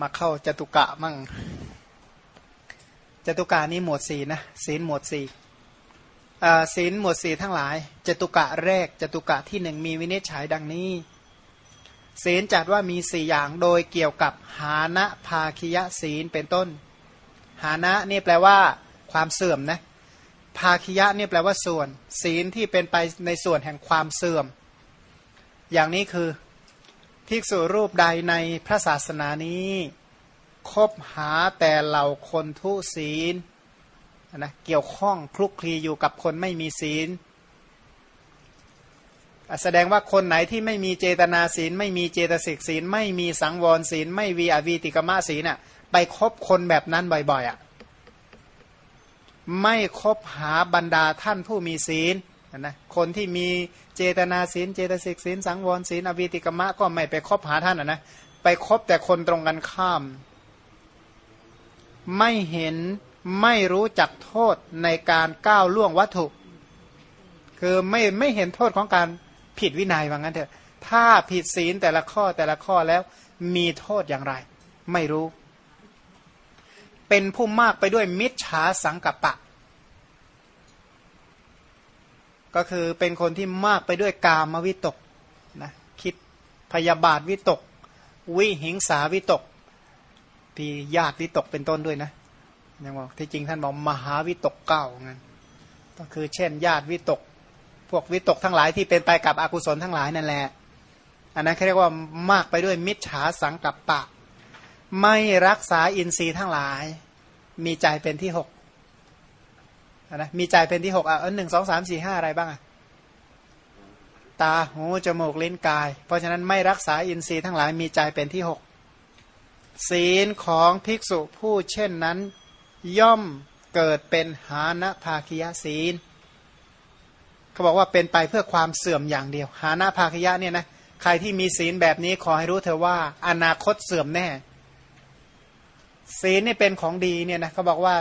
มาเข้าจตุกะมั่งจตุกะนี้หมวดสี่นะศีลหมวดสี่ศีลหมวดสี่ทั้งหลายจตุกะแรกจตุกะที่หนึ่งมีวินิจฉัยดังนี้ศีลจัดว่ามีสี่อย่างโดยเกี่ยวกับหานะภาคิยศีลเป็นต้น หานะนี่แปลว่า ความเสื่อมนะภาคิยะนี่แปลว่าส่วน ศีลที่เป็นไปในส่วนแห่งความเสื่อม อย่างนี้คือ ภิกษุรูปใดในพระศาสนานี้ คบหาแต่เหล่าคนทุศีลนะเกี่ยวข้องคลุกคลีอยู่กับคนไม่มีศีล แสดงว่าคนไหนที่ไม่มีเจตนาศีล ไม่มีเจตสิกศีล ไม่มีสังวรศีล ไม่มีอวีติกมะศีลน่ะไปคบคนแบบนั้นบ่อยๆอะไม่คบหาบรรดาท่านผู้มีศีล นะคนที่มีเจตนาศีลเจตสิกศีลสังวรศีลอวีติกมะก็ไม่ไปคบหาท่านนะไปคบแต่คนตรงกันข้าม ไม่เห็นไม่รู้จักโทษในการก้าวล่วงวัตถุ คือไม่ไม่เห็นโทษของการผิดวินัยว่างั้นเถอะ ถ้าผิดศีลแต่ละข้อแต่ละข้อแล้วมีโทษอย่างไร ไม่รู้ เป็นผู้มากไปด้วยมิจฉาสังกัปปะ ก็คือเป็นคนที่มากไปด้วยกามวิตกนะคิดพยาบาทวิตก วิหิงสาวิตกที่ญาติวิตกเป็นต้นด้วยนะยังบอกที่จริงท่านบอกมหาวิตกเก้างั้นก็คือเช่น ญาติวิตก พวกวิตกทั้งหลายที่เป็นไปกับอกุศลทั้งหลายนั่นแหละอันนั้นเขาเรียกว่ามากไปด้วยมิจฉาสังกัปปะ ไม่รักษาอินทรีย์ทั้งหลาย มีใจเป็นที่หก นะมีใจเป็นที่หกอะหนึ่งสองสามสี่ห้าอะไรบ้างอะตาหูจมูกลิ้นกาย เพราะฉะนั้นไม่รักษาอินทรีย์ทั้งหลายมีใจเป็นที่หกศีลของภิกษุผู้เช่นนั้น ย่อมเกิดเป็นหานะภาคยศีลเขาบอกว่าเป็นไปเพื่อความเสื่อมอย่างเดียว หานะภาคยะเนี่ยนะใครที่มีศีลแบบนี้ขอให้รู้เธอว่าอนาคตเสื่อมแน่ ศีลนี่เป็นของดีเนี่ยนะเขาบอกว่า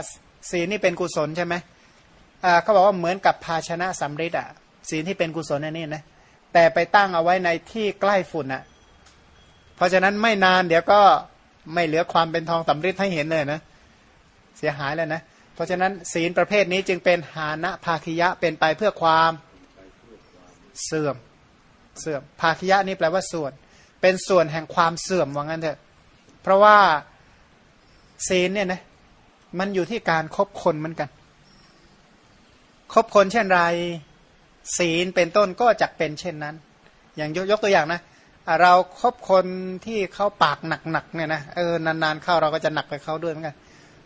ศีลนี่เป็นกุศลใช่ไหม เขาบอกว่าเหมือนกับภาชนะสำริดอะศีลที่เป็นกุศลนี่นะแต่ไปตั้งเอาไว้ในที่ใกล้ฝุ่นอะ เพราะฉะนั้นไม่นานเดี๋ยวก็ไม่เหลือความเป็นทองสำริดให้เห็นเลยนะเสียหายแล้วนะเพราะฉะนั้นศีลประเภทนี้จึงเป็นหานะภาคิยะเป็นไปเพื่อความเสื่อมเสื่อมภาคิยะนี่แปลว่าส่วน เป็นส่วนแห่งความเสื่อมว่างั้นเถอะ เพราะว่าศีลเนี่ยนะมันอยู่ที่การครบคนเหมือนกัน คบคนเช่นไร ศีลเป็นต้นก็จะเป็นเช่นนั้น อย่างยกยกตัวอย่างนะเราครบคนที่เขาปากหนักๆเนี่ยนะเออนานๆเข้าเราก็จะหนักไปเขาด้วยเหมือนกัน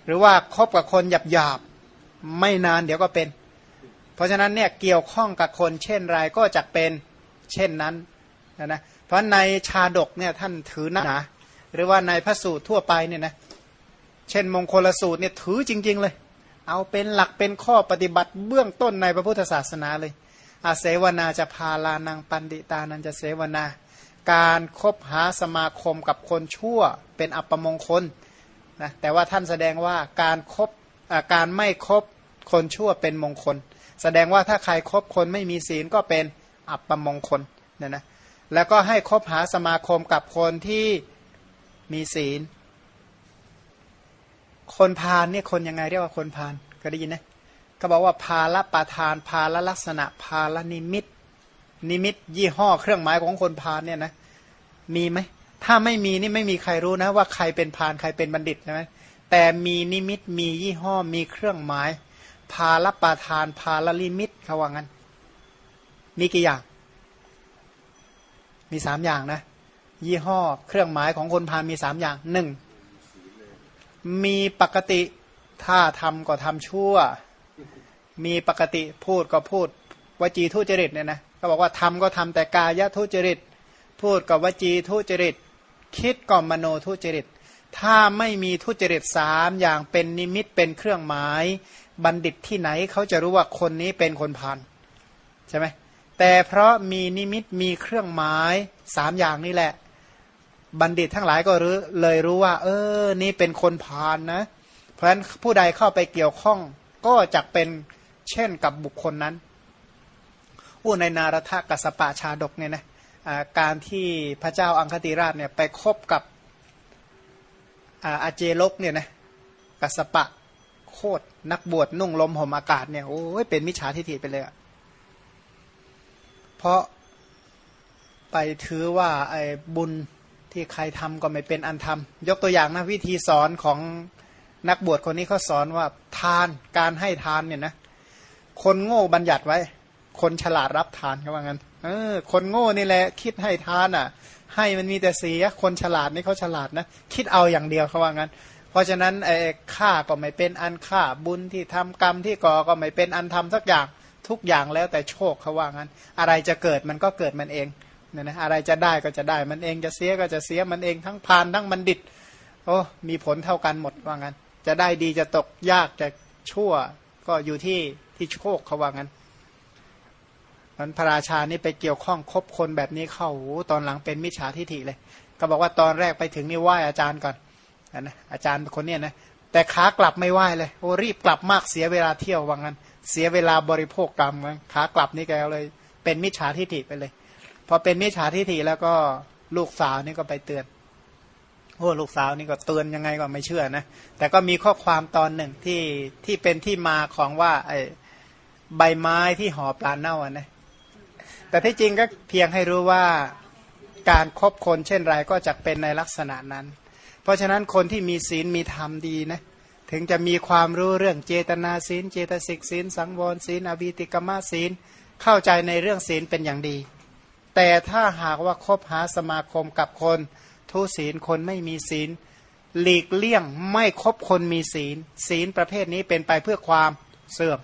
หรือว่าคบกับคนหยาบหยาบไม่นานเดี๋ยวก็เป็น เพราะฉะนั้นเนี่ยเกี่ยวข้องกับคนเช่นไรก็จะเป็นเช่นนั้นนะนะเพราะในชาดกเนี่ยท่านถือหนาหรือว่าในพระสูตรทั่วไปเนี่ยนะเช่นมงคลสูตรเนี่ยถือจริง ๆ เลย เอาเป็นหลักเป็นข้อปฏิบัติเบื้องต้นในพระพุทธศาสนาเลยอาเสวนาจะพาลานังปันติตานันจะเสวนา การคบหาสมาคมกับคนชั่วเป็นอัปมงคลนะแต่ว่าท่านแสดงว่าการครบการไม่คบคนชั่วเป็นมงคล แสดงว่าถ้าใครครบคนไม่มีศีลก็เป็นอัปมงคลเนี่ยนะแล้วก็ให้คบหาสมาคมกับคนที่มีศีล คนพาลเนี่ยคนยังไงเรียกว่าคนพาลก็ได้ยินนะก็บอกว่าพาละปะทานพาละลักษณะพาละนิมิต นิมิต ยี่ห้อเครื่องหมายของคนพาลเนี่ยนะมีไหมถ้าไม่มีนี่ไม่มีใครรู้นะ ว่าใครเป็นพานใครเป็นบัณฑิตใช่ไหมแต่มีนิมิตมียี่ห้อมีเครื่องหมาย พาละปาทานพาละลิมิตเขาว่างั้น มีกี่อย่าง มีสามอย่างนะ ยี่ห้อเครื่องหมายของคนพานมีสามอย่างหนึ่ง มีปกติถ้าทำก็ทำชั่ว มีปกติพูดก็พูดวจีทุจริตเนี่ยนะก็บอกว่าทำก็ทำแต่กายทุจริต พูดกับวจีทุจริต คิดก่อมโนทุจริต ถ้าไม่มีทุจริตสามอย่างเป็นนิมิตเป็นเครื่องหมาย บัณฑิตที่ไหนเขาจะรู้ว่าคนนี้เป็นคนพานใช่ไหมแต่เพราะมีนิมิตมีเครื่องหมายสามอย่างนี่แหละ บัณฑิตทั้งหลายก็รู้เลยรู้ว่า เออ นี่เป็นคนพานนะ เพราะฉะนั้นผู้ใดเข้าไปเกี่ยวข้องก็จะเป็นเช่นกับบุคคลนั้นอู้ในนารทกัสปะชาดกเนี่ยนะการที่พระเจ้าอังคติราชเนี่ยไปคบกับอาเจลกเนี่ยนะกัสปะโคตรนักบวชนุ่งลมห่มอากาศเนี่ยโอ้ยเป็นมิจฉาทิฏฐิไปเลยอะเพราะไปถือว่าไอ้บุญ ที่ใครทำก็ไม่เป็นอันทำยกตัวอย่างนะวิธีสอนของนักบวชคนนี้เขาสอนว่าทานการให้ทานเนี่ยนะคนโง่บัญญัติไว้ คนฉลาดรับทานเขาว่างั้นเออคนโง่นี่แหละคิดให้ทานอะ ให้มันมีแต่เสียคนฉลาดนี่เขาฉลาดนะคิดเอาอย่างเดียวเขาว่างั้น เพราะฉะนั้นไอ้ค่าก็ไม่เป็นอันค่าบุญที่ทำกรรมที่ก่อก็ไม่เป็นอันทำสักอย่างทุกอย่างแล้วแต่โชคเขาว่างั้น อะไรจะเกิดมันก็เกิดมันเอง เนี่ยนะอะไรจะได้ก็จะได้ มันเองจะเสียก็จะเสียมันเองทั้งพานทั้งบัณฑิต โอ้มีผลเท่ากันหมดว่างั้น จะได้ดีจะตกยากจะชั่วก็อยู่ที่ที่โชคเขาว่างั้นมันพระราชานี่ไปเกี่ยวข้องคบคนแบบนี้เข้าตอนหลังเป็นมิจฉาทิฐิเลย ก็บอกว่าตอนแรกไปถึงนี่ไหว้อาจารย์ก่อนนะอาจารย์คนนี้นะแต่ขากลับไม่ไหว้เลยโอ้รีบกลับมากเสียเวลาเที่ยวว่างั้น เสียเวลาบริโภคกรรมขากลับนี่แกเลย เป็นมิจฉาทิฐิไปเลย พอเป็นมิจฉาทิฏฐิแล้วก็ลูกสาวนี่ก็ไปเตือนโอ้ลูกสาวนี่ก็เตือนยังไงก็ไม่เชื่อนะ แต่ก็มีข้อความตอนหนึ่งที่ที่เป็นที่มาของว่าไอ้ใบไม้ที่ห่อปลาเน่าอะนะแต่ที่จริงก็เพียงให้รู้ว่าการครบคนเช่นไรก็จะเป็นในลักษณะนั้น เพราะฉะนั้นคนที่มีศีลมีธรรมดีนะถึงจะมีความรู้เรื่องเจตนาศีล เจตสิกศีล สังวรศีลอภิติกรรมศีลเข้าใจในเรื่องศีลเป็นอย่างดี แต่ถ้าหากว่าคบหาสมาคมกับคนทุศีลคนไม่มีศีล หลีกเลี่ยงไม่คบคนมีศีล ศีลประเภทนี้เป็นไปเพื่อความเสื่อม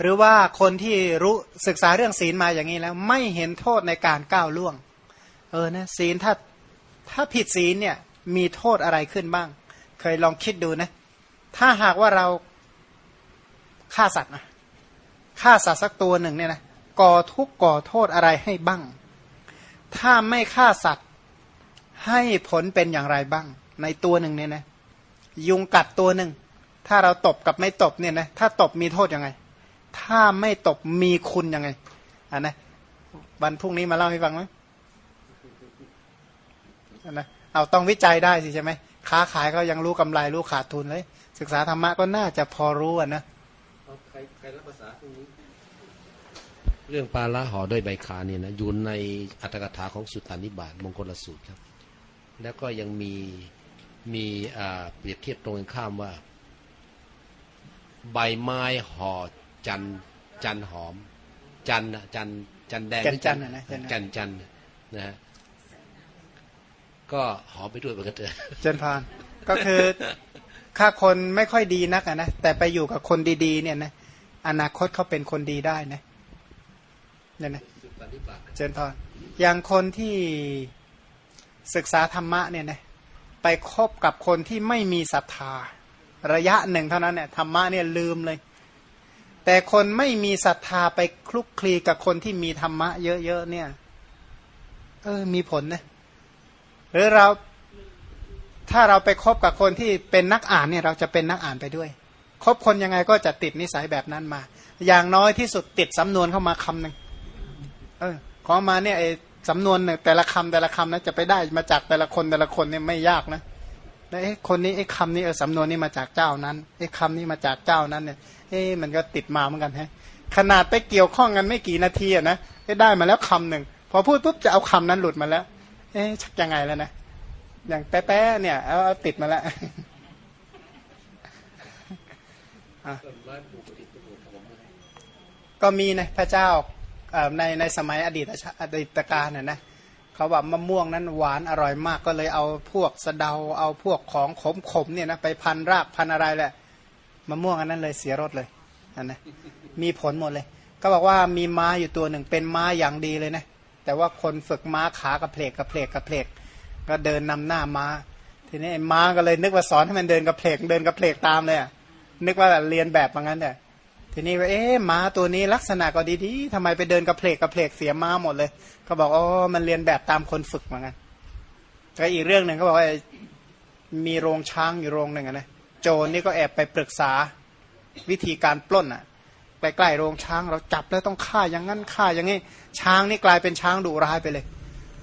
หรือว่าคนที่รู้ศึกษาเรื่องศีลมาอย่างนี้แล้ว ไม่เห็นโทษในการก้าวล่วง เออนะศีลถ้าถ้าผิดศีลเนี่ยมีโทษอะไรขึ้นบ้าง เคยลองคิดดูนะ ถ้าหากว่าเราฆ่าสัตว์นะฆ่าสัตว์สักตัวหนึ่งเนี่ยนะ ก่อทุกข์ก่อโทษอะไรให้บ้าง ถ้าไม่ฆ่าสัตว์ให้ผลเป็นอย่างไรบ้าง ในตัวหนึ่งเนี่ยนะยุงกัดตัวหนึ่ง ถ้าเราตบกับไม่ตบเนี่ยนะถ้าตบมีโทษยังไง ถ้าไม่ตบมีคุณยังไงอ่านะวันพรุ่งนี้มาเล่าให้ฟังไหมนะเอาต้องวิจัยได้สิใช่ไหมค้าขายก็ยังรู้กำไรรู้ขาดทุนเลย ศึกษาธรรมะก็น่าจะพอรู้อะนะใครใครรับภาษาพรุ่งนี้ เรื่องปาละห่อด้วยใบขาเนี่ยนะอยู่ในอัตถกถาของสุตตานิบาตมงคลสูตรครับ แล้วก็ยังมีมีเปรียบเทียบตรงกันข้ามว่า ใบไม้ห่อจันจันหอม จันจันจันแดงจันนะจันจันนะฮะก็หอมไปด้วยเหมือนกันเถอะจันพานก็คือถ้าคนไม่ค่อยดีนักนะแต่ไปอยู่กับคนดีๆเนี่ยนะอนาคตเขาเป็นคนดีได้นะ เนี่ยนะเจนพออย่างคนที่ศึกษาธรรมะเนี่ยนะไปคบกับคนที่ไม่มีศรัทธา ระยะหนึ่งเท่านั้นเนี่ยธรรมะเนี่ยลืมเลย แต่คนไม่มีศรัทธาไปคลุกคลีกับคนที่มีธรรมะเยอะๆเนี่ย เออ มีผลนะหรือเราถ้าเราไปคบกับคนที่เป็นนักอ่านเนี่ย เราจะเป็นนักอ่านไปด้วย คบคนยังไงก็จะติดนิสัยแบบนั้นมา อย่างน้อยที่สุดติดสำนวนเข้ามาคำหนึ่ง เออของมาเนี่ยไอ้สำนวนเนี่ยแต่ละคำแต่ละคำนะจะไปได้มาจากแต่ละคนแต่ละคนเนี่ยไม่ยากนะไอ้คนนี้ไอ้คำนี้เออสำนวนนี้มาจากเจ้านั้นไอ้คำนี้มาจากเจ้านั้นเนี่ยเอ้มันก็ติดมาเหมือนกันฮะขนาดไปเกี่ยวข้องกันไม่กี่นาทีอะนะได้มาแล้วคำหนึ่งพอพูดปุ๊บจะเอาคำนั้นหลุดมาแล้ว เอ๊ะชักยังไงแล้วนะอย่างแป๊ะเนี่ยเอาติดมาแล้วก็มีนะพระเจ้า ในในสมัยอดีตอดีตการน่ยนะเขาว่ามะม่วงนั้นหวานอร่อยมากก็เลยเอาพวกสะเดาเอาพวกของขมขมเนี่ยนะไปพันรากพันอะไรแหละมะม่วงอันนั้นเลยเสียรสเลยอันนะมีผลหมดเลย ก็บอกว่ามีม้าอยู่ตัวหนึ่งเป็นม้าอย่างดีเลยนะแต่ว่าคนฝึกม้าขากระเพลกกระเพลกกระเพลกก็เดินนำหน้าม้า ทีนี้ม้าก็เลยนึกว่าสอนให้มันเดินกระเพลกเดินกระเพลกตามเลยนึกว่าเรียนแบบอย่างนั้นเนี่ย ทีนี้ว่าเอ๊ะม้าตัวนี้ลักษณะก็ดีๆทำไมไปเดินกระเพลกกระเพลกเสียม้าหมดเลย ก็บอกอ๋อมันเรียนแบบตามคนฝึกเหมือนกันก็อีกเรื่องหนึ่งเขาบอกว่ามีโรงช้างอยู่โรงหนึ่งนะโจรนี่ก็แอบไปปรึกษาวิธีการปล้นอะไปใกล้โรงช้างเราจับแล้วต้องฆ่าอย่างนั้นฆ่าอย่างนี้ช้างนี่กลายเป็นช้างดุร้ายไปเลย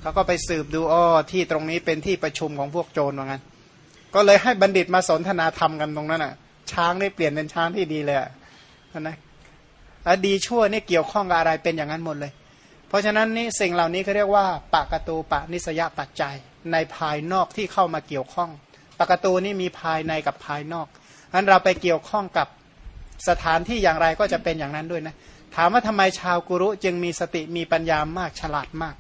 เขาก็ไปสืบดูอ๋อที่ตรงนี้เป็นที่ประชุมของพวกโจรเหมือนกันก็เลยให้บัณฑิตมาสนทนาธรรมกันตรงนั้นอะ ช้างได้เปลี่ยนเป็นช้างที่ดีเลยอะ นะดีชั่วนี่เกี่ยวข้องกับอะไรเป็นอย่างนั้นหมดเลย เพราะฉะนั้นนี่สิ่งเหล่านี้เขาเรียกว่าปากตูปะนิสยปัจจัย ในภายนอกที่เข้ามาเกี่ยวข้องปากตูนี่มีภายในกับภายนอกอันเราไปเกี่ยวข้องกับสถานที่อย่างไรก็จะเป็นอย่างนั้นด้วยนะถามว่าทำไมชาวกุรุจึงมีสติมีปัญญามากฉลาดมาก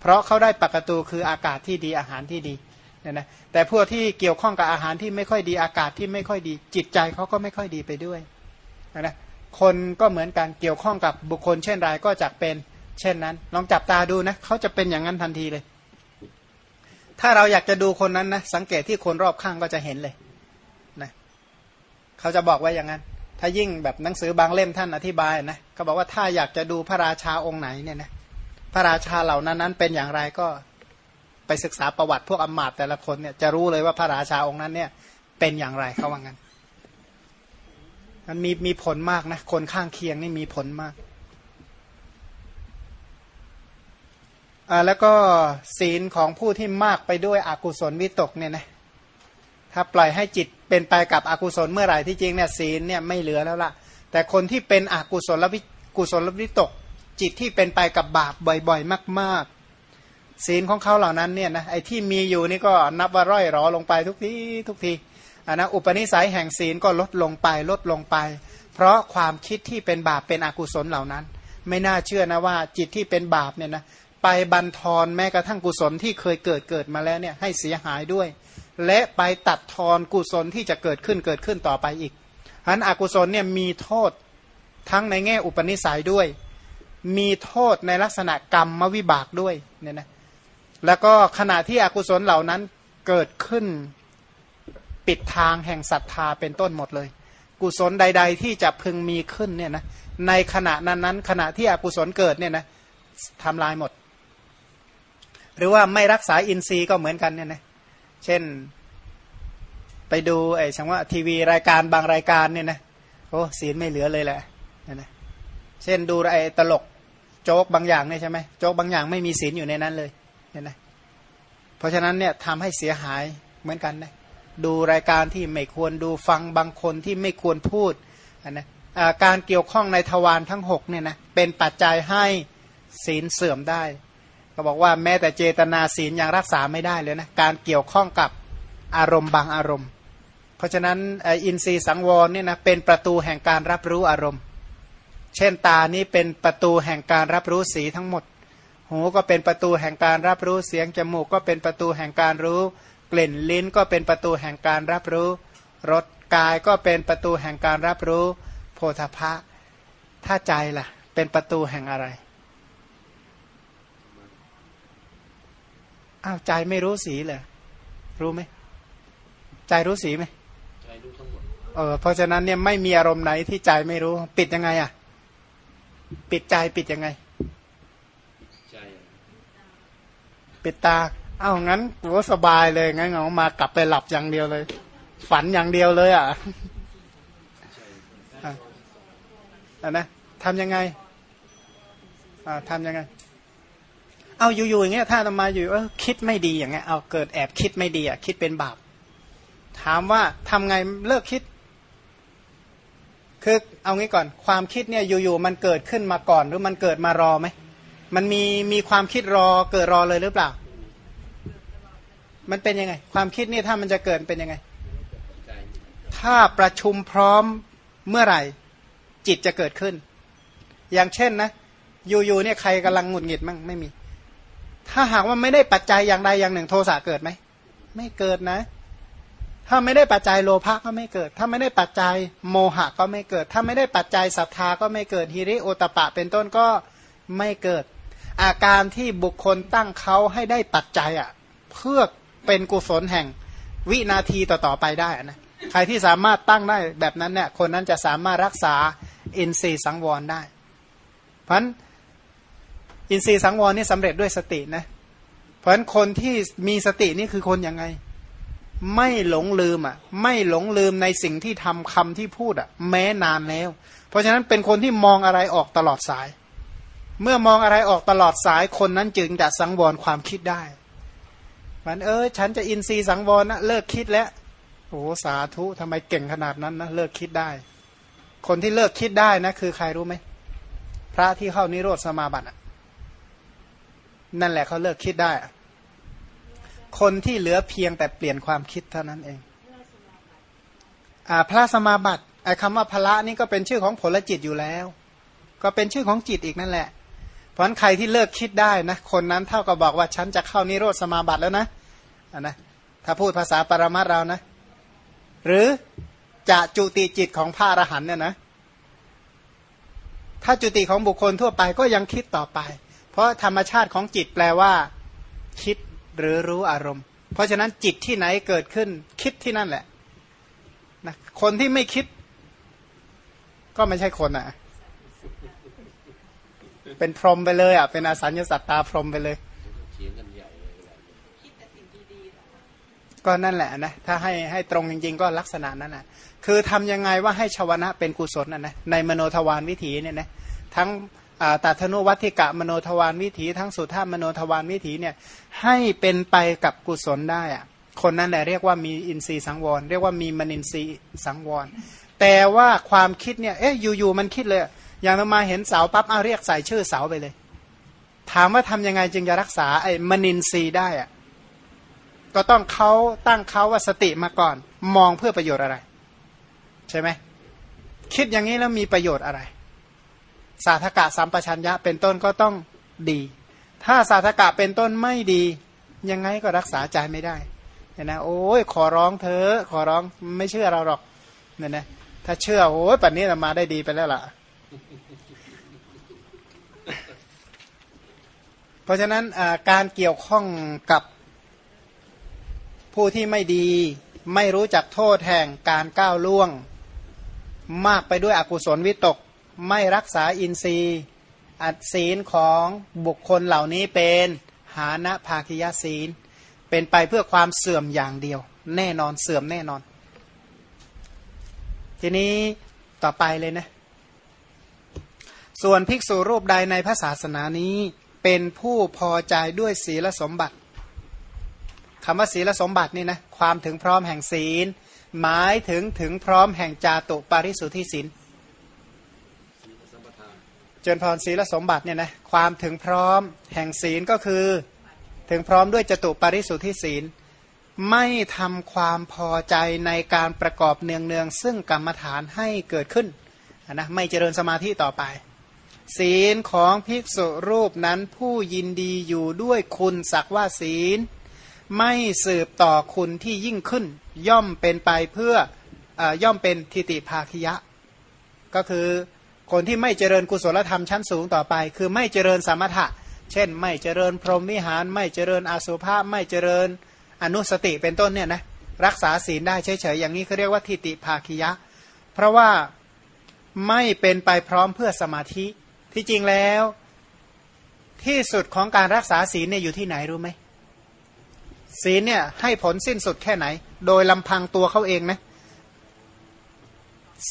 เพราะเขาได้ปากตูคืออากาศที่ดีอาหารที่ดีเนี่ยนะแต่พวกที่เกี่ยวข้องกับอาหารที่ไม่ค่อยดีอากาศที่ไม่ค่อยดี จิตใจเขาก็ไม่ค่อยดีไปด้วยนะ คนก็เหมือนกันเกี่ยวข้องกับบุคคล เช่นไรก็จะเป็น เช่นนั้น ลองจับตาดูนะเขาจะเป็นอย่างนั้นทันทีเลย ถ้าเราอยากจะดูคนนั้นนะสังเกตที่คนรอบข้างก็จะเห็นเลยนะเขาจะบอกไว้อย่างนั้น ถ้ายิ่งแบบหนังสือบางเล่มท่านอธิบายนะเขาบอกว่าถ้าอยากจะดูพระราชาองค์ไหนเนี่ยนะพระราชาเหล่านั้นนั้นเป็นอย่างไรก็ไปศึกษาประวัติพวกอมาตแต่ละคนเนี่ยจะรู้เลยว่าพระราชาองค์นั้นเนี่ยเป็นอย่างไรเขาว่างั้น มันมีมีผลมากนะ คนข้างเคียงนี่มีผลมากอ่าแล้วก็ศีลของผู้ที่มากไปด้วยอกุศลวิตกเนี่ยนะถ้าปล่อยให้จิตเป็นไปกับอกุศลเมื่อไหร่ที่จริงเนี่ยศีลเนี่ยไม่เหลือแล้วล่ะ แต่คนที่เป็นอกุศลวิกุศลวิตก จิตที่เป็นไปกับบาปบ่อยๆ มากๆ ศีลของเขาเหล่านั้นเนี่ยนะไอ้ที่มีอยู่นี่ก็นับว่าร่อยรอลงไปทุกทีทุกที อันนะอุปนิสัยแห่งศีลก็ลดลงไปลดลงไป เพราะความคิดที่เป็นบาปเป็นอกุศลเหล่านั้น ไม่น่าเชื่อนะว่าจิตที่เป็นบาปเนี่ยนะไปบันทอนแม้กระทั่งกุศลที่เคยเกิดเกิดมาแล้วเนี่ยให้เสียหายด้วย และไปตัดทอนกุศลที่จะเกิดขึ้นเกิดขึ้นต่อไปอีกฉะนั้นอกุศลเนี่ยมีโทษทั้งในแง่อุปนิสัยด้วย มีโทษในลักษณะกรรมมวิบากด้วยเนี่ยนะแล้วก็ขณะที่อกุศลเหล่านั้นเกิดขึ้น ปิดทางแห่งศรัทธาเป็นต้นหมดเลย กุศลใด ๆ ที่จะพึงมีขึ้นเนี่ยนะในขณะนั้นนั้นขณะที่อกุศลเกิดเนี่ยนะทำลายหมด หรือว่าไม่รักษาอินทรีย์ก็เหมือนกันเนี่ยนะเช่นไปดูไอ้ช่างว่าทีวีรายการบางรายการเนี่ยนะโอ้ศีลไม่เหลือเลยแหละนะนะเช่นดูไอ้ตลกโจ๊กบางอย่างเนี่ยใช่ไหมโจ๊กบางอย่างไม่มีศีลอยู่ในนั้นเลยเนี่ยนะเพราะฉะนั้นเนี่ยทำให้เสียหายเหมือนกันนะ ดูรายการที่ไม่ควรดูฟังบางคนที่ไม่ควรพูดนะการเกี่ยวข้องในทวารทั้ง6เนี่ยนะเป็นปัจจัยให้ศีลเสื่อมได้ ก็บอกว่าแม้แต่เจตนาศีลยังรักษาไม่ได้เลยนะการเกี่ยวข้องกับอารมณ์บางอารมณ์ เพราะฉะนั้นอินทรีย์สังวรเนี่ยนะเป็นประตูแห่งการรับรู้อารมณ์ เช่นตานี้เป็นประตูแห่งการรับรู้สีทั้งหมด หูก็เป็นประตูแห่งการรับรู้เสียงจมูกก็เป็นประตูแห่งการรู้ กลิ่นลิ้นก็เป็นประตูแห่งการรับรู้รสกายก็เป็นประตูแห่งการรับรู้โพธพะถ้าใจล่ะ เป็นประตูแห่งอะไรอ้าวใจไม่รู้สีเลยรู้ไหมใจรู้สีไหมใจรู้ทั้งหมดเออเพราะฉะนั้นเนี่ยไม่มีอารมณ์ไหนที่ใจไม่รู้ ปิดยังไงอะ ปิดใจปิดยังไงใจปิดตา เอ้างั้นกูสบายเลยงั้นเอามากลับไปหลับอย่างเดียวเลย ฝันอย่างเดียวเลยอะอะนะทำยังไงอ่าทำยังไง เอาอยู่ๆอย่างเงี้ยถ้าทำมาอยู่เออคิดไม่ดีอย่างเงี้ยเอาเกิดแอบคิดไม่ดีอะคิดเป็นบาปถามว่าทำไงเลิกคิด คือเอางี้ก่อน ความคิดเนี่ยอยู่ๆมันเกิดขึ้นมาก่อน หรือมันเกิดมารอไหมมันมีมีความคิดรอเกิดรอเลยหรือเปล่า มันเป็นยังไง ความคิดนี่ถ้ามันจะเกิดเป็นยังไง ถ้าประชุมพร้อมเมื่อไหร่ จิตจะเกิดขึ้น อย่างเช่นนะอยู่ๆเนี่ยใครกำลังหงุดหงิดมั่งไม่มี ถ้าหากว่าไม่ได้ปัจจัยอย่างใดอย่างหนึ่งโทสะเกิดไหมไม่เกิดนะ ถ้าไม่ได้ปัจจัยโลภะก็ไม่เกิด ถ้าไม่ได้ปัจจัยโมหะก็ไม่เกิด ถ้าไม่ได้ปัจจัยศรัทธาก็ไม่เกิดฮิริโอตปะเป็นต้นก็ไม่เกิด อาการที่บุคคลตั้งเขาให้ได้ปัจจัยอะเพื่อ เป็นกุศลแห่งวินาทีต่อๆไปได้นะใครที่สามารถตั้งได้แบบนั้นเนี่ยคนนั้นจะสามารถรักษาอินทรีย์สังวรได้ เพราะฉะนั้นอินทรีย์สังวรนี่สำเร็จด้วยสตินะเพราะฉะนั้นคนที่มีสตินี่คือคนยังไง ไม่หลงลืมอะ ไม่หลงลืมในสิ่งที่ทำคำที่พูดอะ แม้นานแล้ว เพราะฉะนั้นเป็นคนที่มองอะไรออกตลอดสาย เมื่อมองอะไรออกตลอดสายคนนั้นจึงจะสังวรความคิดได้ มันเออฉันจะอินทรีย์สังวรนะเลิกคิดแล้วโอ้สาธุทำไมเก่งขนาดนั้นนะเลิกคิดได้ คนที่เลิกคิดได้นะ คือใครรู้ไหมพระที่เข้านิโรธสมาบัตินั่นแหละเขาเลิกคิดได้ คนที่เหลือเพียงแต่เปลี่ยนความคิดเท่านั้นเองอพระสมาบัติไอ้คำว่าพระนี่ก็เป็นชื่อของผลจิตอยู่แล้ว ก็เป็นชื่อของจิตอีกนั่นแหละ เพราะนั้นใครที่เลิกคิดได้นะคนนั้นเท่ากับบอกว่าฉันจะเข้านิโรธสมาบัติแล้วนะนะถ้าพูดภาษาปรมัตเรานะ หรือจะจุติจิตของพระอรหันเนี่ยนะถ้าจุติของบุคคลทั่วไปก็ยังคิดต่อไป เพราะธรรมชาติของจิตแปลว่า คิดหรือรู้อารมณ์ เพราะฉะนั้นจิตที่ไหนเกิดขึ้น คิดที่นั่นแหละนะคนที่ไม่คิด ก็ไม่ใช่คนอะ เป็นพรหมไปเลยอะเป็นอาสัญญาสัตตาพรหมไปเลย ก็นั่นแหละนะถ้าให้ให้ตรงจริง ๆ ก็ลักษณะนั้นนะคือทำยังไงว่าให้ชวนะเป็นกุศลนะนะในมโนทวารวิถีเนี่ยนะทั้งตทนุวัตติกมโนทวารวิถีทั้งสุทธมโนทวารวิถีเนี่ยให้เป็นไปกับกุศลได้อะคนนั้นแหละเรียกว่ามีอินทรีย์สังวร เรียกว่ามีมนินทรีย์สังวร แต่ว่าความคิดเนี่ยเอ๊ะอยู่ๆมันคิดเลย อย่างเรามาเห็นเสาปั๊บเอาเรียกใส่ชื่อเสาไปเลย ถามว่าทำยังไงจึงจะรักษาไอ้มนินทรีย์ได้อะก็ต้องเขาตั้งเขาว่าสติมาก่อน มองเพื่อประโยชน์อะไร ใช่ไหมคิดอย่างนี้แล้วมีประโยชน์อะไร สาธกะสัมปชัญญะเป็นต้นก็ต้องดี ถ้าสาธกะเป็นต้นไม่ดี ยังไงก็รักษาใจไม่ได้เนี่ยนะโอ้ยขอร้องเธอขอร้องไม่เชื่อเราหรอกเนี่ยนะถ้าเชื่อโอ้ยปัจนี้เรามาได้ดีไปแล้วล่ะ เพราะฉะนั้นการเกี่ยวข้องกับผู้ที่ไม่ดี ไม่รู้จักโทษแห่งการก้าวล่วง มากไปด้วยอกุศลวิตก ไม่รักษาอินทรีย์ อัดศีลของบุคคลเหล่านี้เป็นหานะภาคิยศีล เป็นไปเพื่อความเสื่อมอย่างเดียว แน่นอนเสื่อมแน่นอน ทีนี้ต่อไปเลยนะ ส่วนภิกษุรูปใดในพระศาสนานี้ เป็นผู้พอใจด้วยศีลสมบัติคำว่าศีลสมบัตินี่นะความถึงพร้อมแห่งศีล หมายถึงถึงพร้อมแห่งจาตุปาริสุทธิศีลจนพรศีลสมบัติเนี่ยนะความถึงพร้อมแห่งศีลก็คือ ถึงพร้อมด้วยจตุปาริสุทธิศีล ไม่ทำความพอใจในการประกอบเนืองเนืองซึ่งกรรมฐานให้เกิดขึ้นนะไม่เจริญสมาธิต่อไป ศีลของภิกษุรูปนั้นผู้ยินดีอยู่ด้วยคุณสักว่าศีล ไม่สืบต่อคุณที่ยิ่งขึ้น ย่อมเป็นไปเพื่อย่อมเป็นทิติภาคยะ ก็คือคนที่ไม่เจริญกุศลธรรมชั้นสูงต่อไป คือไม่เจริญสมถะ เช่น ไม่เจริญพรหมวิหาร ไม่เจริญอสุภาพไม่เจริญอนุสติเป็นต้นเนี่ยนะรักษาศีลได้เฉยๆอย่างนี้เขาเรียกว่าทิติภาคิยะ เพราะว่าไม่เป็นไปพร้อมเพื่อสมาธิ ที่จริงแล้ว ที่สุดของการรักษาศีลเนี่ยอยู่ที่ไหนรู้ไหมศีลเนี่ยให้ผลสิ้นสุดแค่ไหน โดยลำพังตัวเขาเองนะ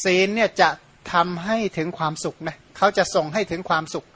ศีลเนี่ยจะทำให้ถึงความสุขนะเขาจะส่งให้ถึงความสุข